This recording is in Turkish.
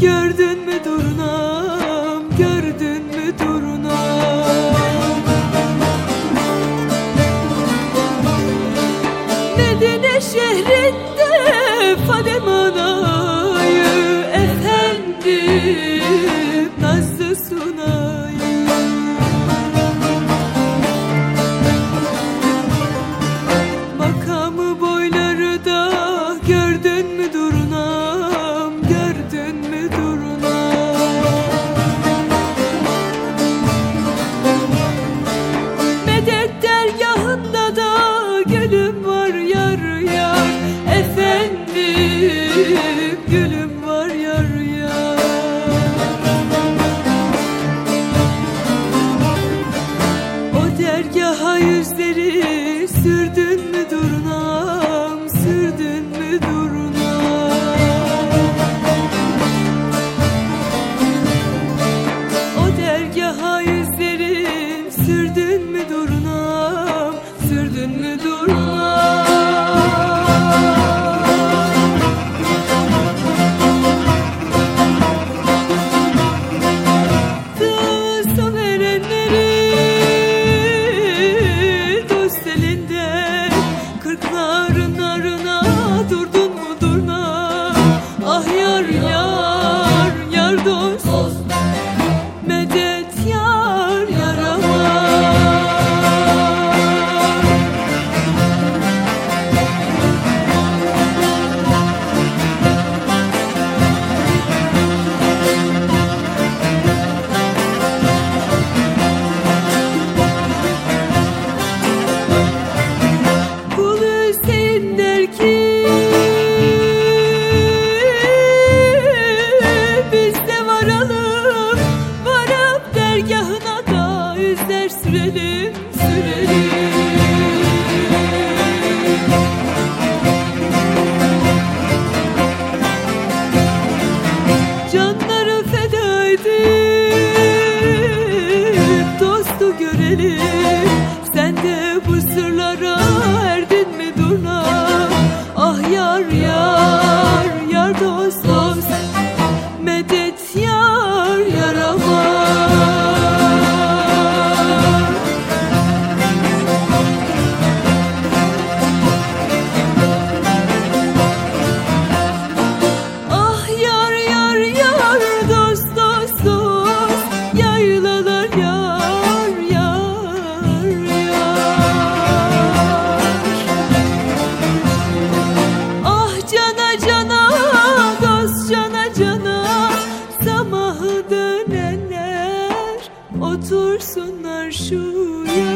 gördün mü Durnam Gördün mü Durnam Medine şehrinde Fadime Ana'yı dergaha yüzleri sürdün mü Durnam Sürdün mü Durnam? O dergaha yüzlerim sürdün mü Durnam sürelim sürelim. Canları feda dostu görelim. Sen de bu sırlara erdin mi Durna Ah yar yar yar dost bunlar şu ya